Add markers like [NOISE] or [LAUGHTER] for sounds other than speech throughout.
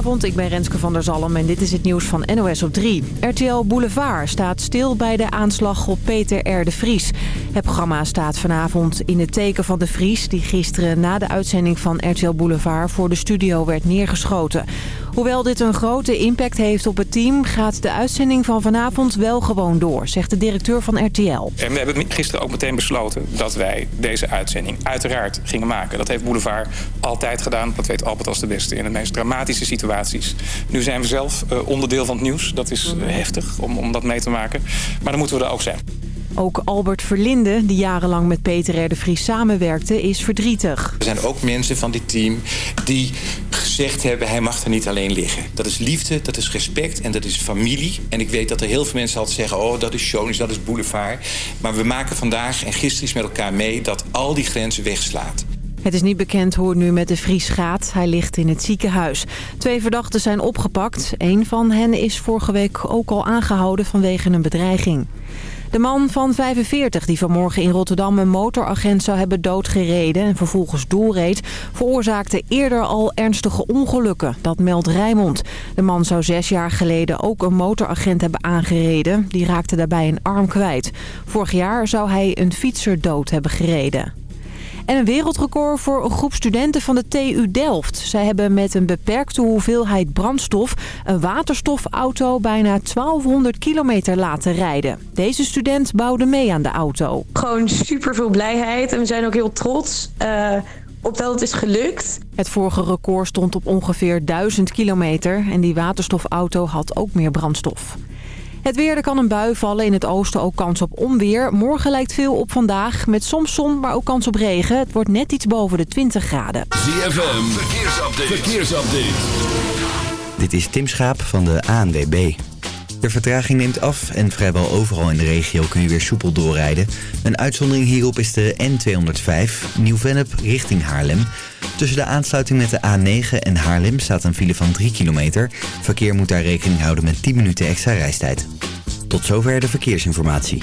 Goedenavond, ik ben Renske van der Zalm en dit is het nieuws van NOS op 3. RTL Boulevard staat stil bij de aanslag op Peter R. de Vries. Het programma staat vanavond in het teken van de Vries... die gisteren na de uitzending van RTL Boulevard voor de studio werd neergeschoten. Hoewel dit een grote impact heeft op het team... gaat de uitzending van vanavond wel gewoon door, zegt de directeur van RTL. En we hebben gisteren ook meteen besloten dat wij deze uitzending uiteraard gingen maken. Dat heeft Boulevard altijd gedaan. Dat weet Albert als de beste in de meest dramatische situaties. Nu zijn we zelf uh, onderdeel van het nieuws. Dat is uh, heftig om, om dat mee te maken. Maar dan moeten we er ook zijn. Ook Albert Verlinde, die jarenlang met Peter R. de Vries samenwerkte, is verdrietig. Er zijn ook mensen van dit team die gezegd hebben... hij mag er niet alleen liggen. Dat is liefde, dat is respect en dat is familie. En ik weet dat er heel veel mensen altijd zeggen... oh, dat is shownies, dat is boulevard. Maar we maken vandaag en gisteren met elkaar mee... dat al die grenzen wegslaat. Het is niet bekend hoe het nu met de Vries gaat. Hij ligt in het ziekenhuis. Twee verdachten zijn opgepakt. Een van hen is vorige week ook al aangehouden vanwege een bedreiging. De man van 45 die vanmorgen in Rotterdam een motoragent zou hebben doodgereden en vervolgens doorreed, veroorzaakte eerder al ernstige ongelukken. Dat meldt Rijmond. De man zou zes jaar geleden ook een motoragent hebben aangereden. Die raakte daarbij een arm kwijt. Vorig jaar zou hij een fietser dood hebben gereden. En een wereldrecord voor een groep studenten van de TU Delft. Zij hebben met een beperkte hoeveelheid brandstof een waterstofauto bijna 1200 kilometer laten rijden. Deze student bouwde mee aan de auto. Gewoon super veel blijheid en we zijn ook heel trots. Uh op dat het is gelukt. Het vorige record stond op ongeveer 1000 kilometer en die waterstofauto had ook meer brandstof. Het weer, er kan een bui vallen. In het oosten ook kans op onweer. Morgen lijkt veel op vandaag. Met soms zon, maar ook kans op regen. Het wordt net iets boven de 20 graden. ZFM, verkeersupdate. verkeersupdate. Dit is Tim Schaap van de ANWB. De vertraging neemt af en vrijwel overal in de regio kun je weer soepel doorrijden. Een uitzondering hierop is de N205, Nieuw-Vennep richting Haarlem. Tussen de aansluiting met de A9 en Haarlem staat een file van 3 kilometer. Verkeer moet daar rekening houden met 10 minuten extra reistijd. Tot zover de verkeersinformatie.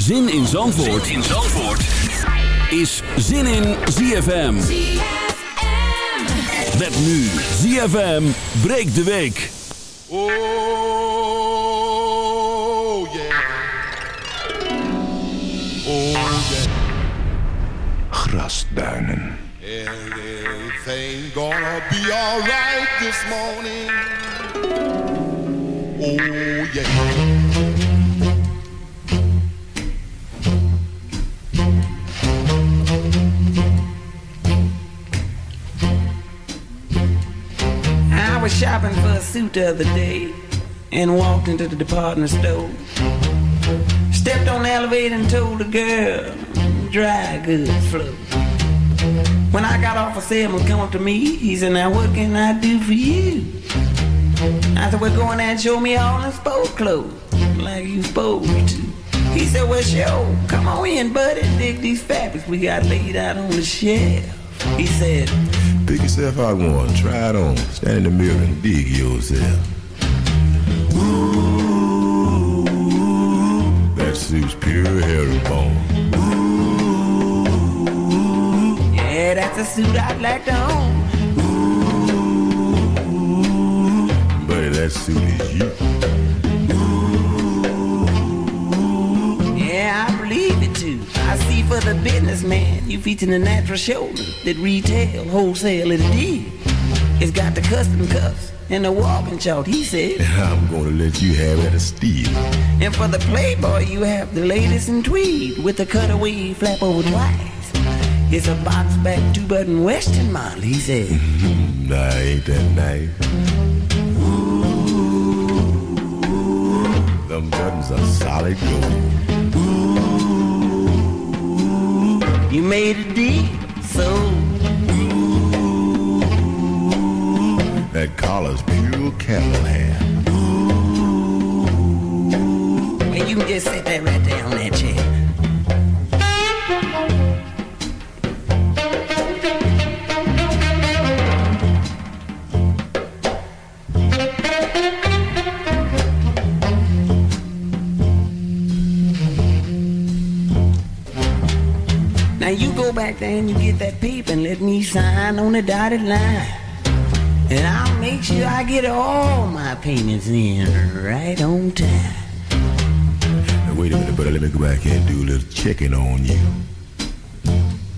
Zin in Zandvoort, in Zandvoort. is Zin in ZFM. Met nu ZFM breekt de week. Oh yeah. Oh yeah. Grasduinen. Everything gonna be alright this morning. Oh yeah. Shopping for a suit the other day and walked into the department store. Stepped on the elevator and told the girl, dry goods flow. When I got off, a salesman come up to me. He said, now what can I do for you? I said, well, go in there and show me all the sport clothes like you supposed to. He said, well, sure, come on in, buddy, dig these fabrics we got laid out on the shelf. He said, Pick yourself out one, try it on, stand in the mirror and dig yourself. Ooh, that suits pure herringbone. yeah, that's a suit I'd like to own. Ooh, Buddy, that suit is you. Ooh, Yeah, I believe it. I see for the businessman, you featuring the natural shoulder that retail, wholesale, and deal. It's got the custom cuffs and the walking short, he said. [LAUGHS] I'm gonna let you have it a steal. And for the playboy, you have the latest in tweed with the cutaway flap over twice. It's a box back two button western model, he said. [LAUGHS] nah, ain't that nice? Ooh, Them buttons are solid gold. You made a deal, so That collar's pure camel hair. and you can just sit that right there on that chair. You go back there and you get that paper and let me sign on the dotted line. And I'll make sure I get all my payments in right on time. Now, wait a minute, brother. Let me go back and do a little checking on you.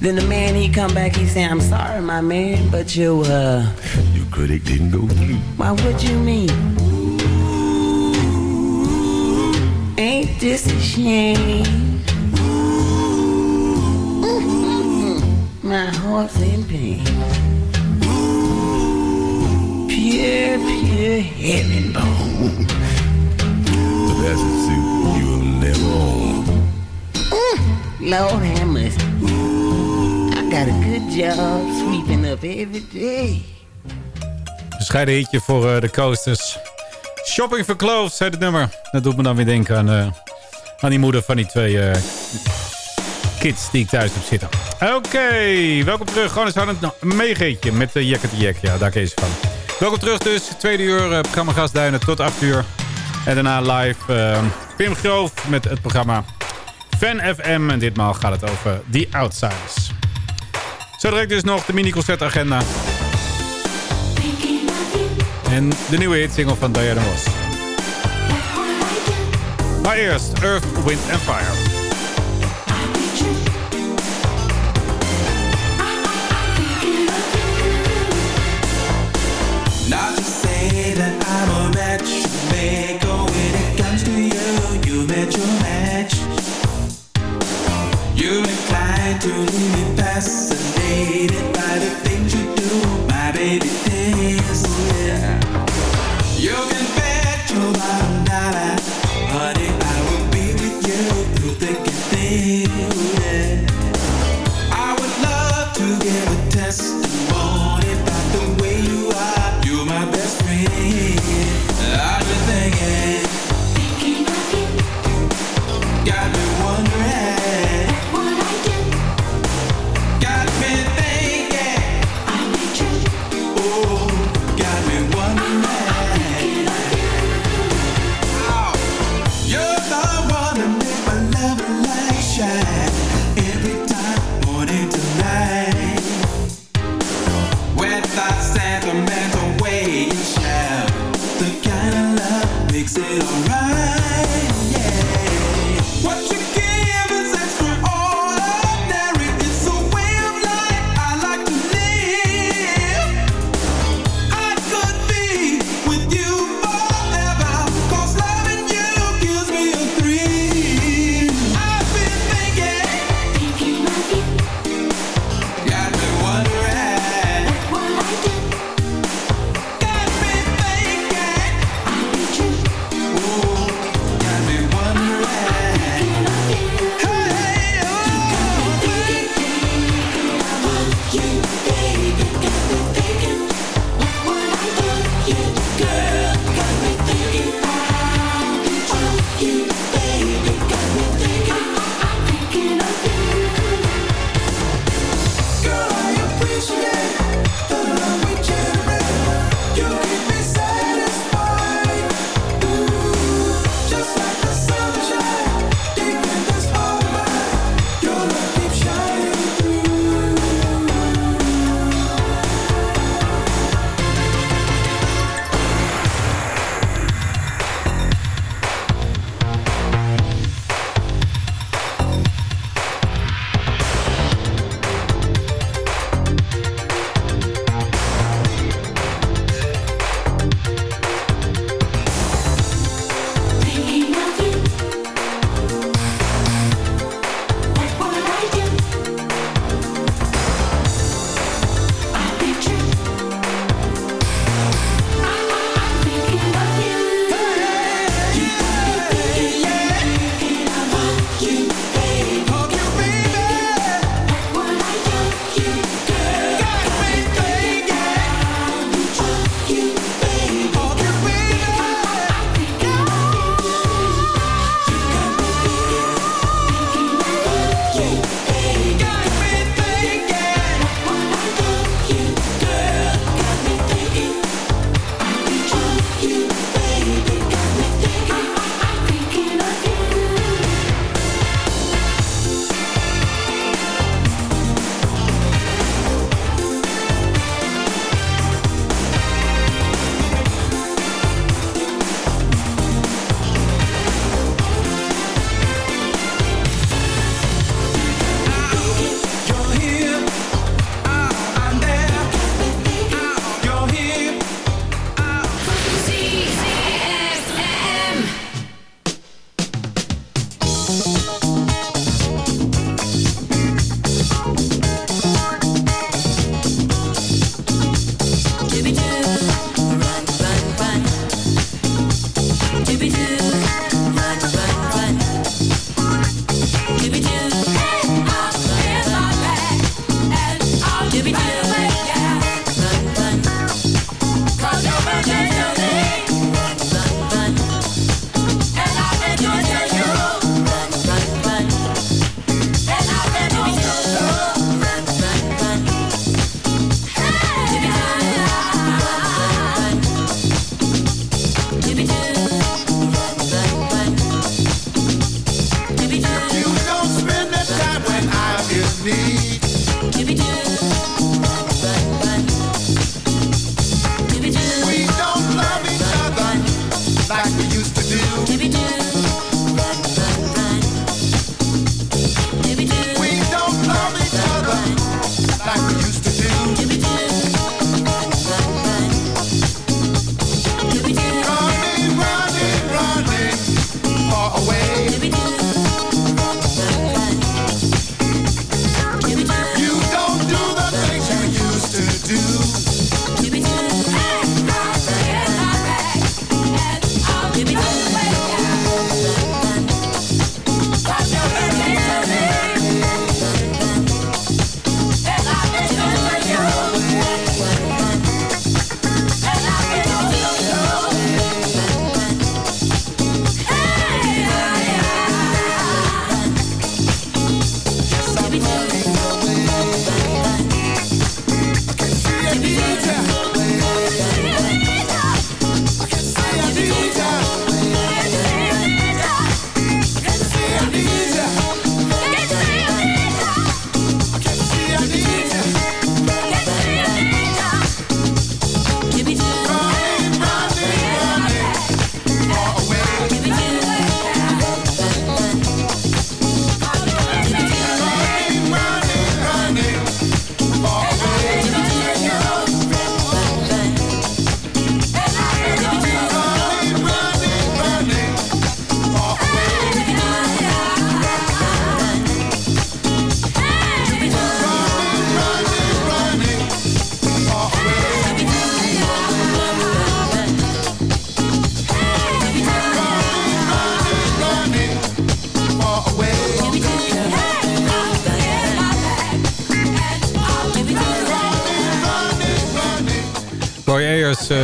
Then the man he come back, he say, I'm sorry, my man, but your uh Your credit didn't go through. why what you mean? Ooh, Ain't this a shame? My heart's in pain. Pure, pure herringbone. So that's a suit you'll never own. Lord have mercy. I got a good job sweeping up every day. Bescheiden hitje voor eh, de coasters. Shopping for Clothes, heet het nummer. Dat doet me dan weer denken aan, eh, aan die moeder van die twee eh, kids die ik thuis heb zitten. Oké, welkom terug. Gewoon eens aan het meegeetje met uh, Jekke de Jek. Ja, daar kees van. Welkom terug dus. Tweede uur, uh, programma Gasduinen tot 8 uur. En daarna live uh, Pim Groof met het programma Fan FM. En ditmaal gaat het over The Outsiders. Zo direct dus nog de mini-concertagenda. En de nieuwe hitsingle van Diana Ross. Maar eerst Earth, Wind and Fire.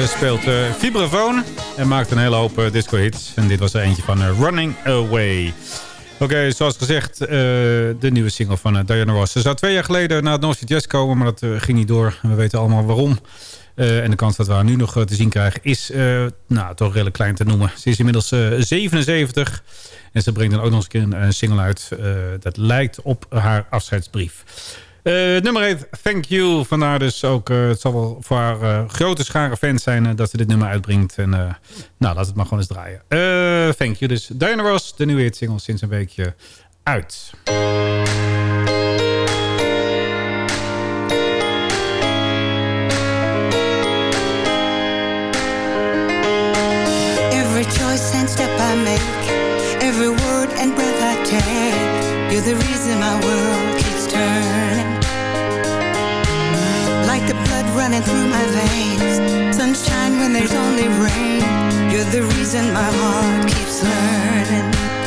Speelt eh vibrafoon en maakt een hele hoop eh, disco-hits. En dit was er eentje van eh, Running Away. Oké, zoals gezegd, eh, de nieuwe single van eh, Diana Ross. Ze zou twee jaar geleden naar het North Sea Jazz komen, maar dat eh, ging niet door. We weten allemaal waarom. Eh, en de kans dat we haar nu nog eh, te zien krijgen is eh, nou, toch redelijk klein te noemen. Ze is inmiddels eh, 77 en ze brengt dan ook nog eens een een, single uit. eh, dat lijkt op haar afscheidsbrief. Eh, nummer 1, Thank You. Vandaar dus ook, eh, het zal wel voor haar eh, grote schare fans zijn dat ze dit nummer uitbrengt. En nou, laat het maar gewoon eens draaien. Thank You. Dus Diana de nieuwe single sinds een weekje uit. You're the reason my heart keeps learning.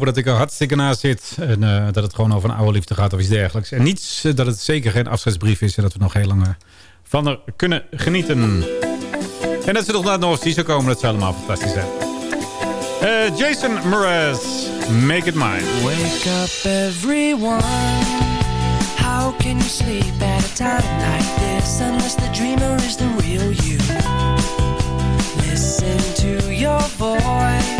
hopen dat ik er hartstikke naast zit. En uh, dat het gewoon over een oude liefde gaat of iets dergelijks. En niets eh, dat het zeker geen afscheidsbrief is. En dat we nog heel lang eh, van er kunnen genieten. En dat ze nog naar het Noordsie zou komen. Dat zou allemaal fantastisch zijn. Uh, Jason Mraz, Make It Mine. Wake up everyone. How can you sleep at a time like this? Unless the dreamer is the real you. Listen to your boy.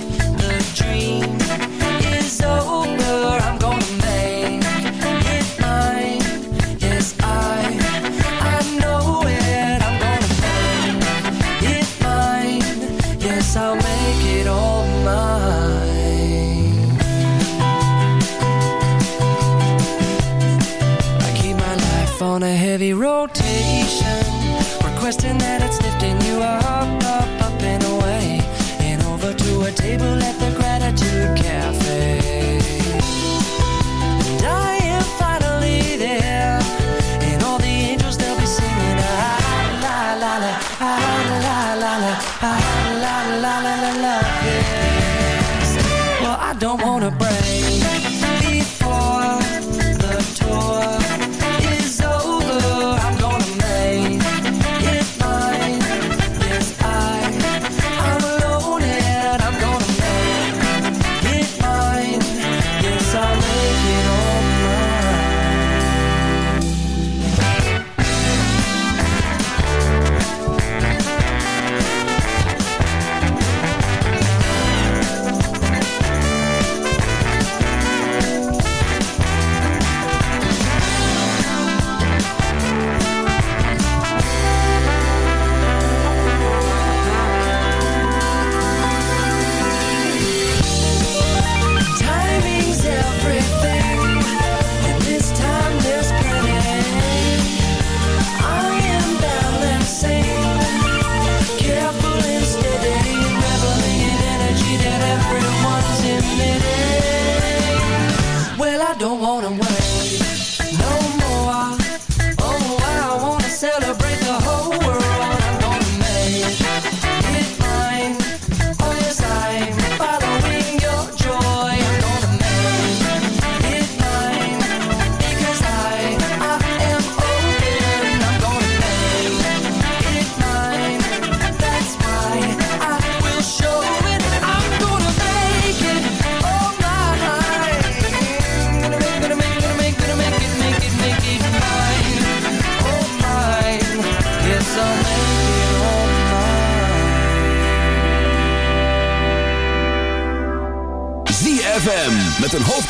suggesting that it's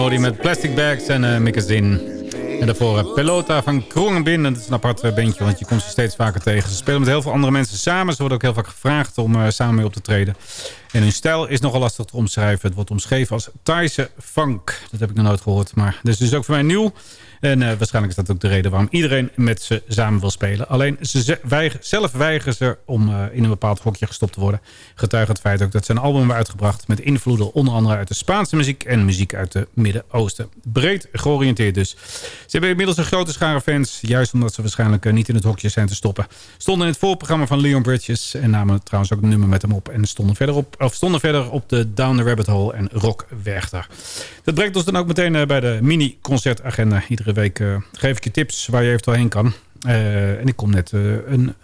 hoor met Plastic Bags en eh Magazine. En daarvoor eh, Pelota van Krongenbin. En dat is een apart eh, bandje, want je komt ze steeds vaker tegen. Ze spelen met heel veel andere mensen samen. Ze worden ook heel vaak gevraagd om samen mee op te treden. En hun stijl is nogal lastig te omschrijven. Het wordt omschreven als Thaise funk. Dat heb ik nog nooit gehoord. Maar dat is dus ook voor mij nieuw. En eh, waarschijnlijk is dat ook de reden waarom iedereen met ze samen wil spelen. Alleen ze weiger- zelf weigeren ze om eh, in een bepaald hokje gestopt te worden. Getuige het feit ook dat een album hebben uitgebracht... met invloeden onder andere uit de Spaanse muziek... en muziek uit het Midden-Oosten. Breed georiënteerd dus. Ze hebben inmiddels een grote schare fans... juist omdat ze waarschijnlijk eh, niet in het hokje zijn te stoppen. Stonden in het voorprogramma van Leon Bridges... en namen trouwens ook een nummer met hem op... en stonden verder op, of stonden verder op de Down the Rabbit Hole en Rock Werchter. Dat brengt ons dan ook meteen bij de mini-concertagenda. Iedere week eh, geef ik je tips waar je eventueel heen kan. Eh, en ik kom net eh, een...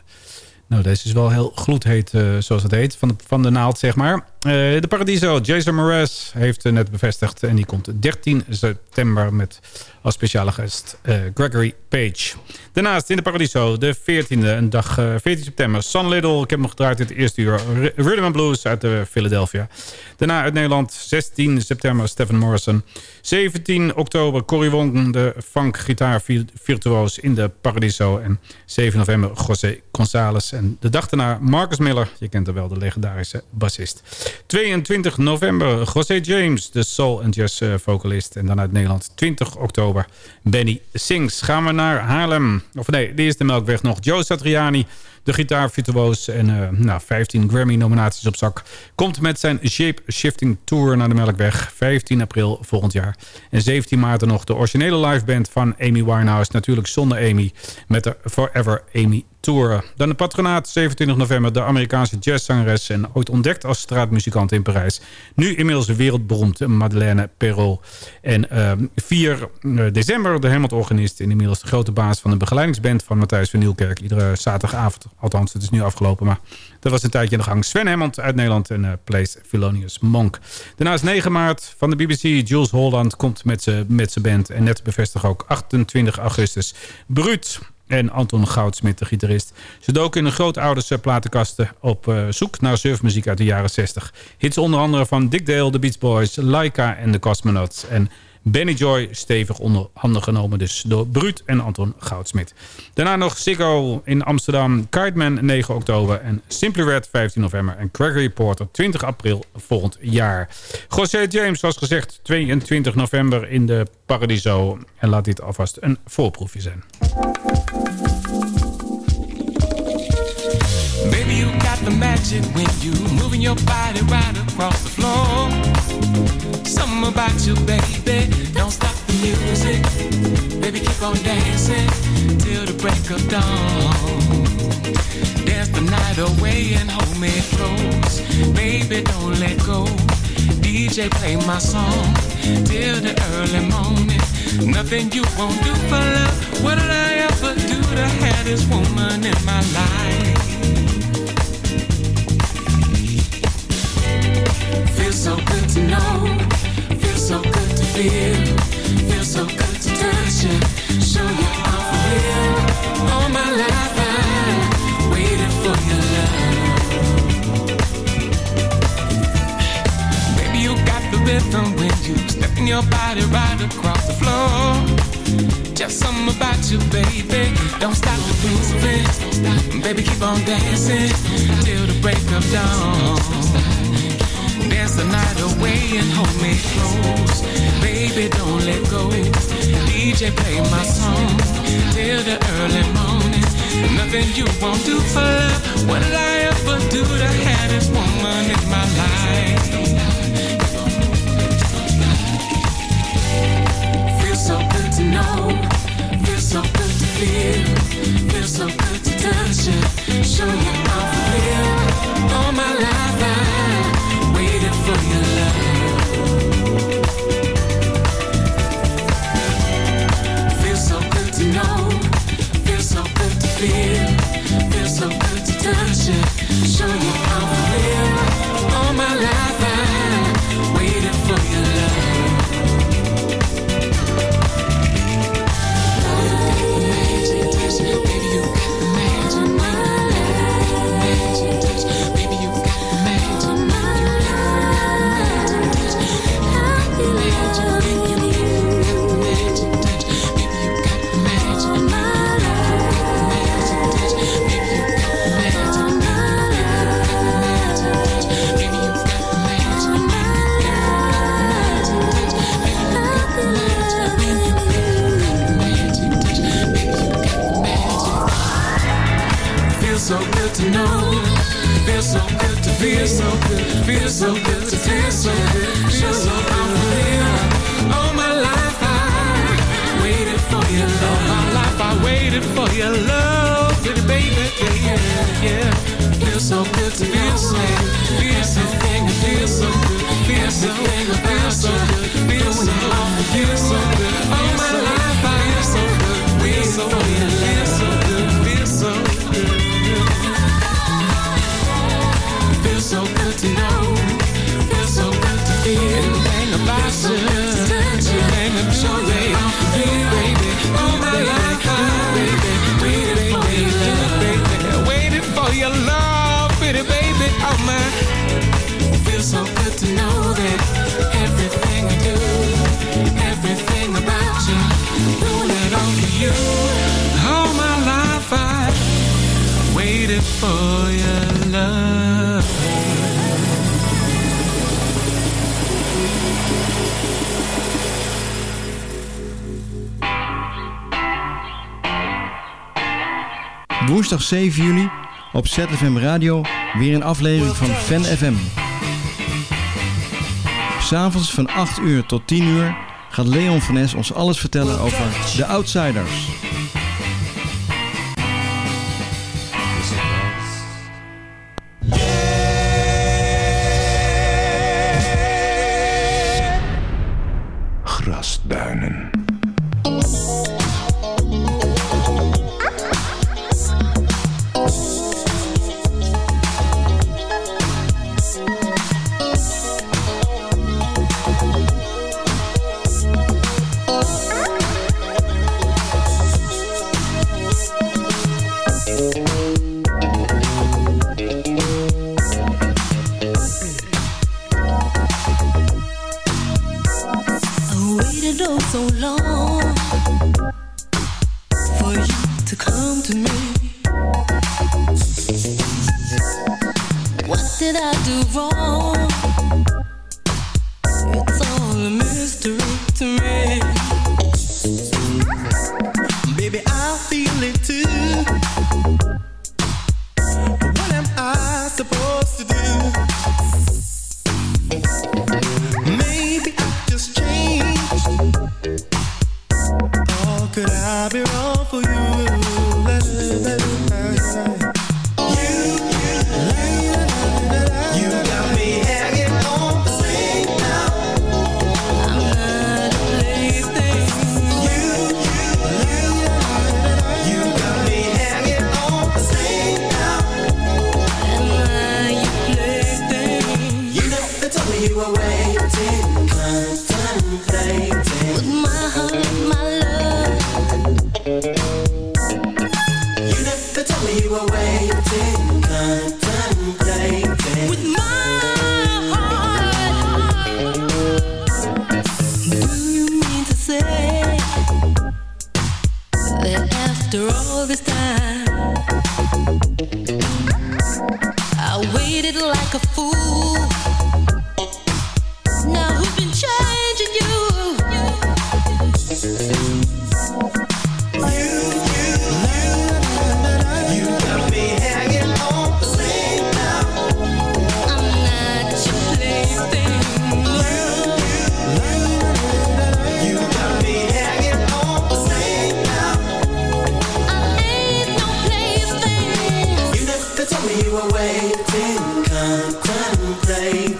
Nou, deze is wel heel gloedheet, zoals het heet. Van de, van de naald, zeg maar. De Paradiso, Jason Mraz heeft net bevestigd. En die komt 13 september met als speciale gast eh, Gregory Page. Daarnaast in de Paradiso, de 14e, een dag eh, 14 september. Sun Little, ik heb hem gedraaid in het eerste uur. Rhythm and Blues uit eh, Philadelphia. Daarna uit Nederland, 16 september, Stephen Morrison. 17 oktober, Cory Wong, de funk gitaar virtuoos in de Paradiso. En 7 november, José González. En de dag daarna, Marcus Miller. Je kent hem wel, de legendarische bassist. 22 november, José James, de soul en jazz eh, vocalist. En dan uit Nederland, 20 oktober, Benny Sings. Gaan we naar Haarlem. Of nee, de eerste Melkweg nog. Joe Satriani, de gitaarvirtuoos en eh, nou, 15 Grammy-nominaties op zak. Komt met zijn Shape Shifting Tour naar de Melkweg. 15 april volgend jaar. En 17 maart nog de originele liveband van Amy Winehouse. Natuurlijk zonder Amy. Met de Forever Amy Tour. Dan de patronaat, 27 november. De Amerikaanse jazzzangeres en ooit ontdekt als straatmuzikant in Parijs. Nu inmiddels wereldberoemd Madeleine Perrault. En ehm, 4 december de Helmut-organist. En inmiddels de grote baas van de begeleidingsband van Matthijs van Nieuwkerk. Iedere zaterdagavond. Althans, het is nu afgelopen. Maar dat was een tijdje in de gang. Sven Hammond uit Nederland en uh, plays Philonius Monk. Daarnaast 9 maart van de BBC. Jules Holland komt met zijn band. En net bevestigd ook 28 augustus. Bruut en Anton Goudsmit, de gitarist. Ze doken in een grootouders platenkasten op uh, zoek naar surfmuziek uit de jaren 60. Hits onder andere van Dick Dale, The Beach Boys, Laika en de Cosmonauts. En Benny Joy stevig onder handen genomen dus door Bruut en Anton Goudsmit. Daarna nog Ziggo in Amsterdam, Kiteman 9 oktober en Simply Red 15 november en Gregory Porter 20 april volgend jaar. José James zoals gezegd 22 november in de Paradiso en laat dit alvast een voorproefje zijn. Baby, you got the magic when you moving your body right across the floor. Something about you, baby. Don't stop the music. Baby, keep on dancing till the break of dawn. Dance the night away and hold me close. Baby, don't let go. DJ, play my song till the early morning. Nothing you won't do for love. What did I ever do to have this woman in my life? Feels so good to know. Feels so good to feel. Feels so good to touch you. Show you I'm for. All my life I waited for your love. Baby, you got the rhythm when you stepping your body right across the floor. Just something about you, baby. Don't stop the moving. Baby, keep on dancing till the break of dawn. Dance the night away and hold me close. Baby, don't let go. DJ, play my song till the early morning. Nothing you won't do for love. What did I ever do to have this woman in my life? Feels so good to know. Feels so good to feel. Feels so good to touch you. Show you to know. Feels so good to feel so good. Feels so good to feel so good. Feel so unreal. All my life I waited for your love. All my life I waited for your love, pretty baby. Yeah, yeah. Feels so good to feel so good. Feel something. Woensdag 7 juli op ZFM Radio weer een aflevering van Fan FM. S'avonds van 8 uur tot 10 uur gaat Leon van Es ons alles vertellen over The Outsiders. Come to me. What did I do wrong? say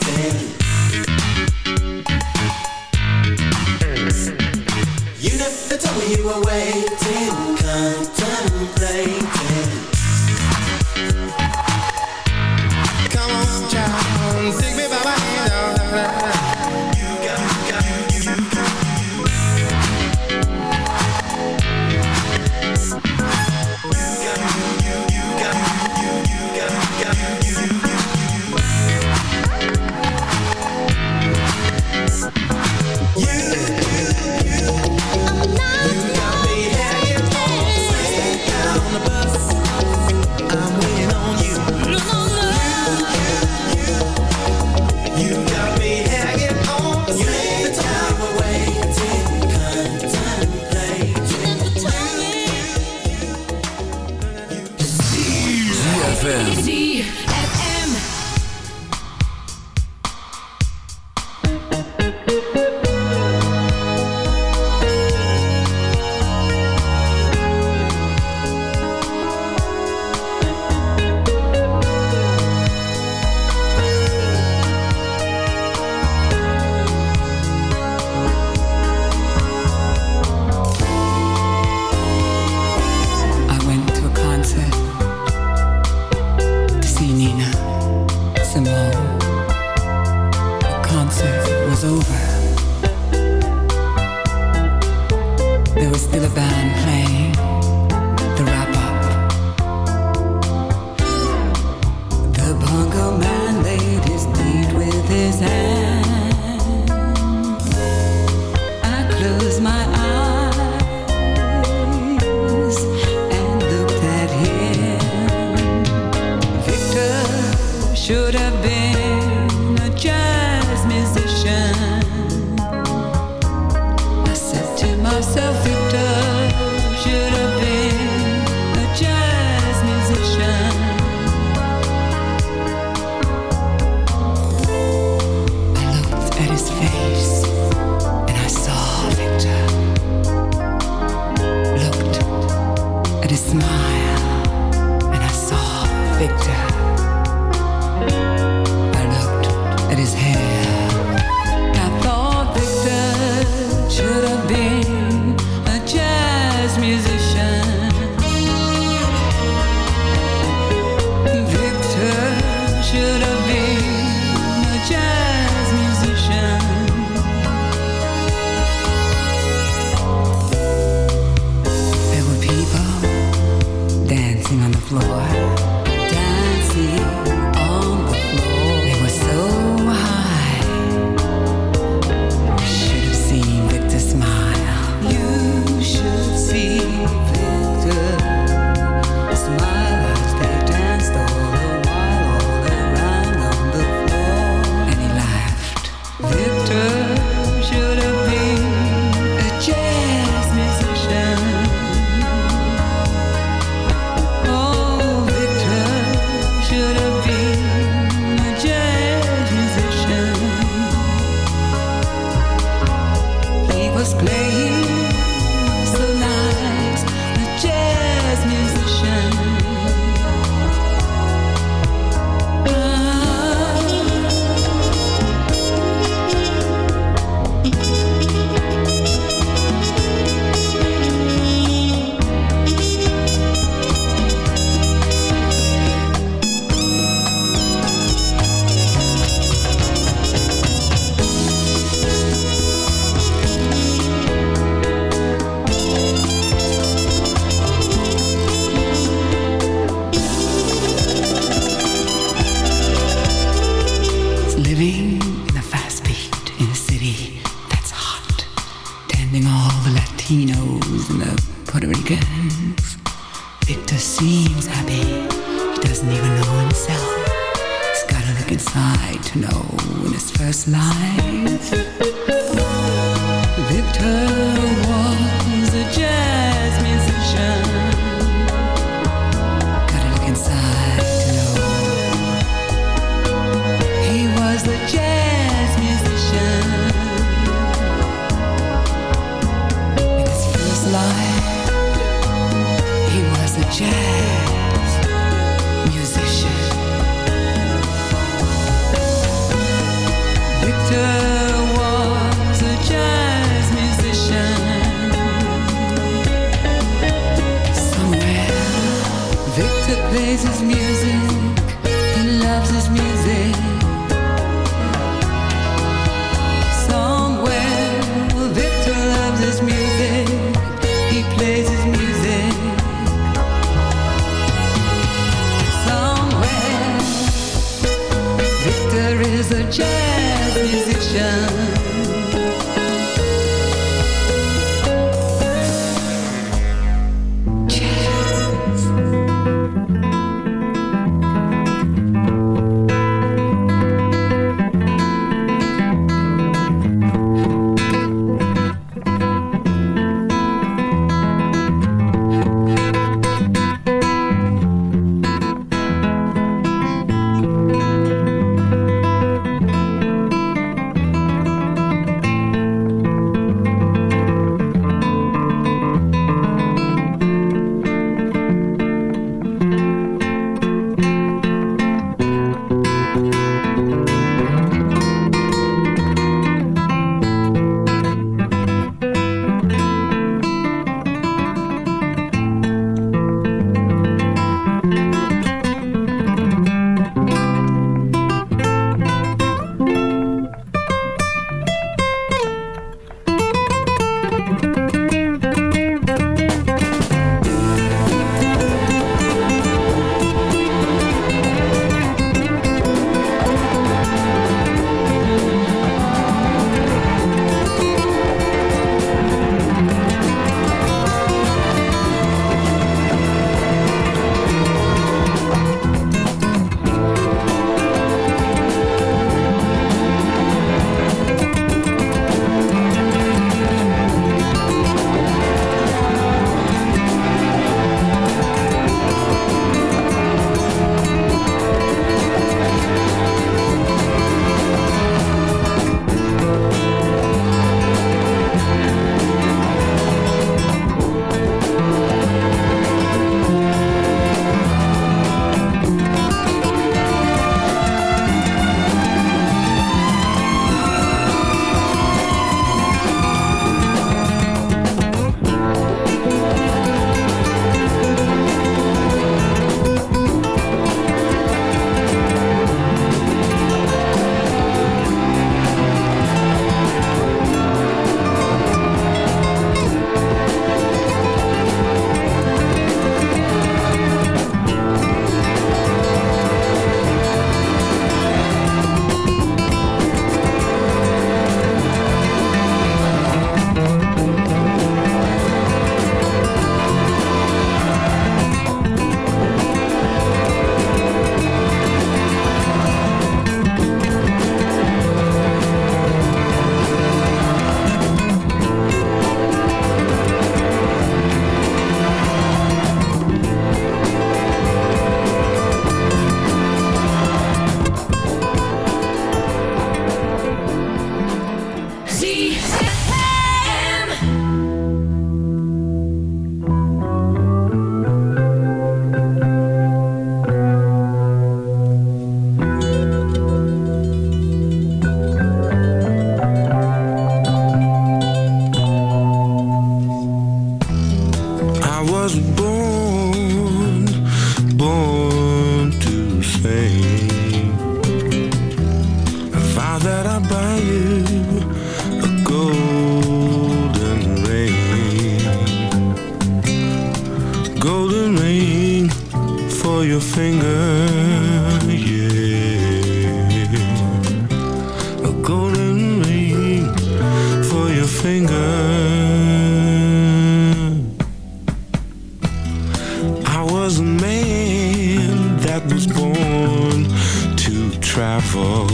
travel.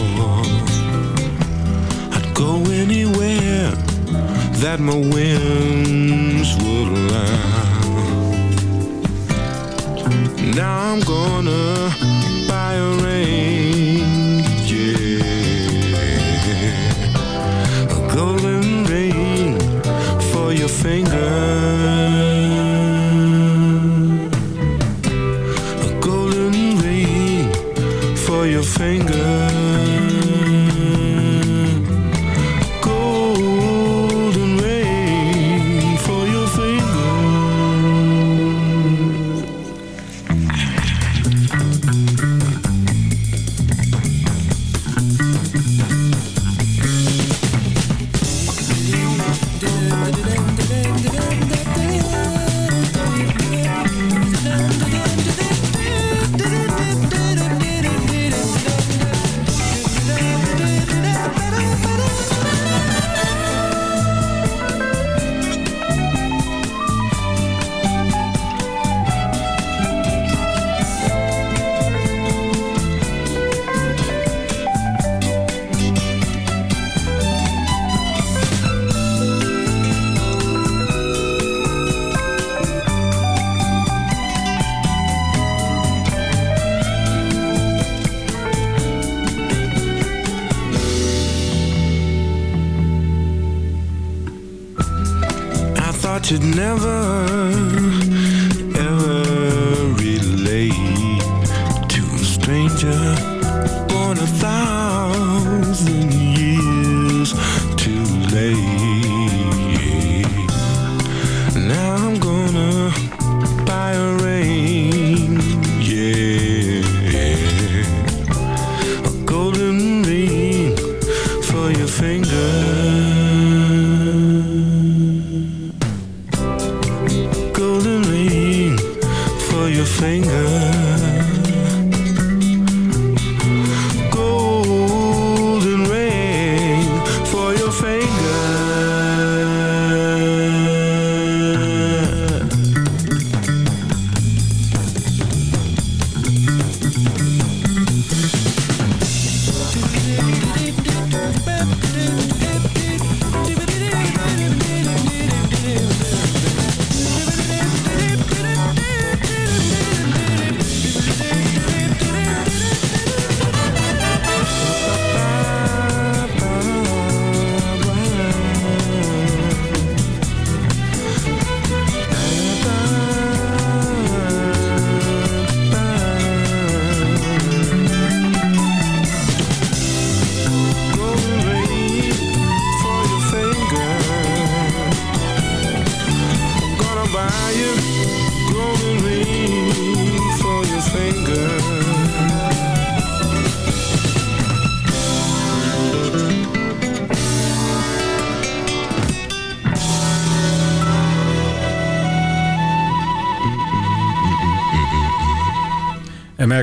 I'd go anywhere that my wings would allow. Now I'm gonna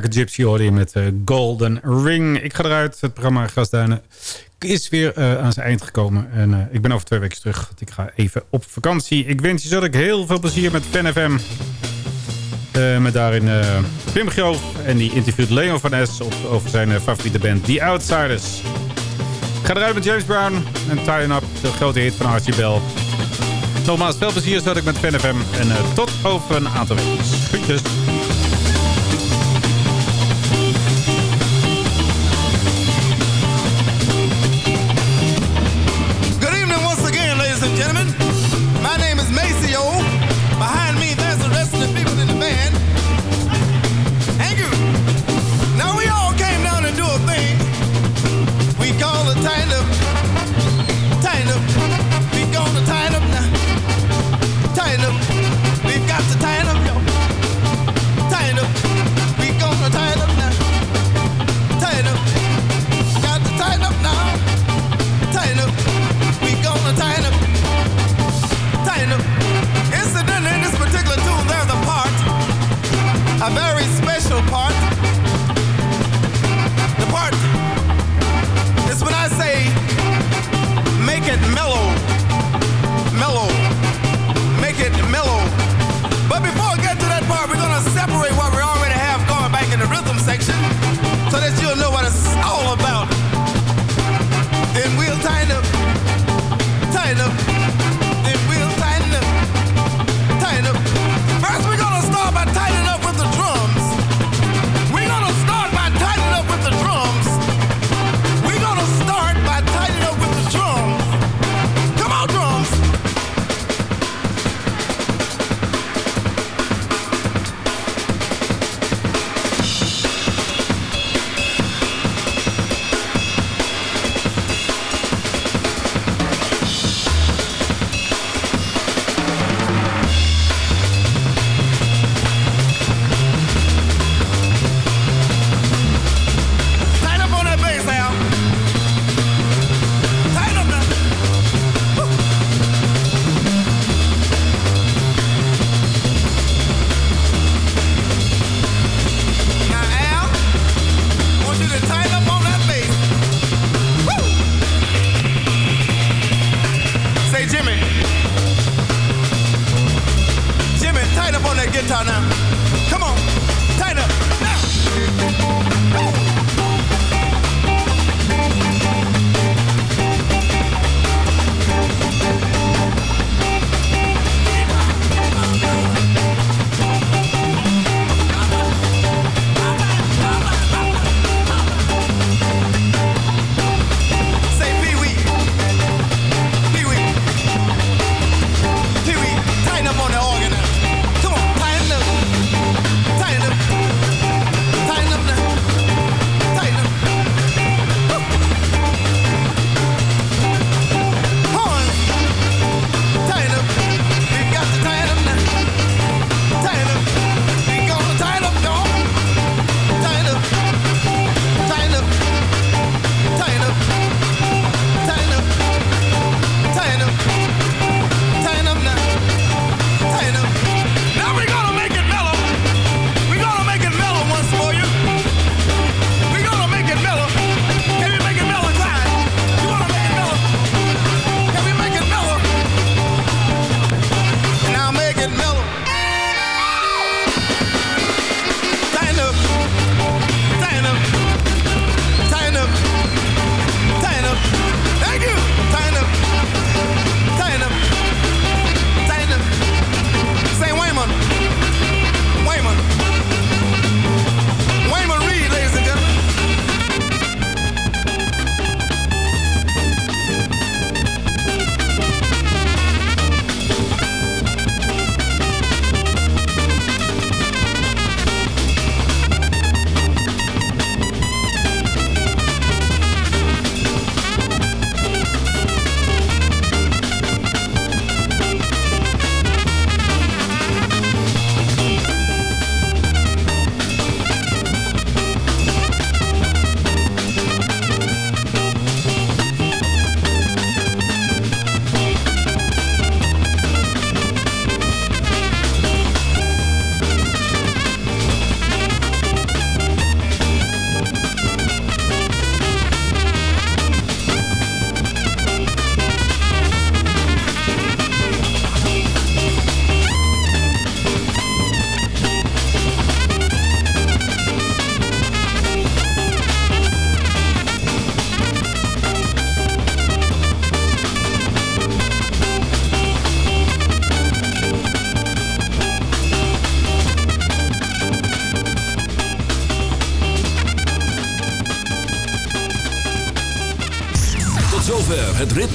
Gypsy hoorde met eh, Golden Ring. Ik ga eruit. Het programma Grasduinen is weer eh, aan zijn eind gekomen. En eh, ik ben over twee weken terug. Ik ga even op vakantie. Ik wens je zo ik heel veel plezier met Pen FM. Eh, met daarin Pim Groof. En die interviewt Leon van Es over zijn favoriete band The Outsiders. Ik ga eruit met James Brown en Tying Up. De grote hit van Archie Bell. Nogmaals, veel plezier dat ik met Pen FM. En tot over een aantal weken. Groetjes.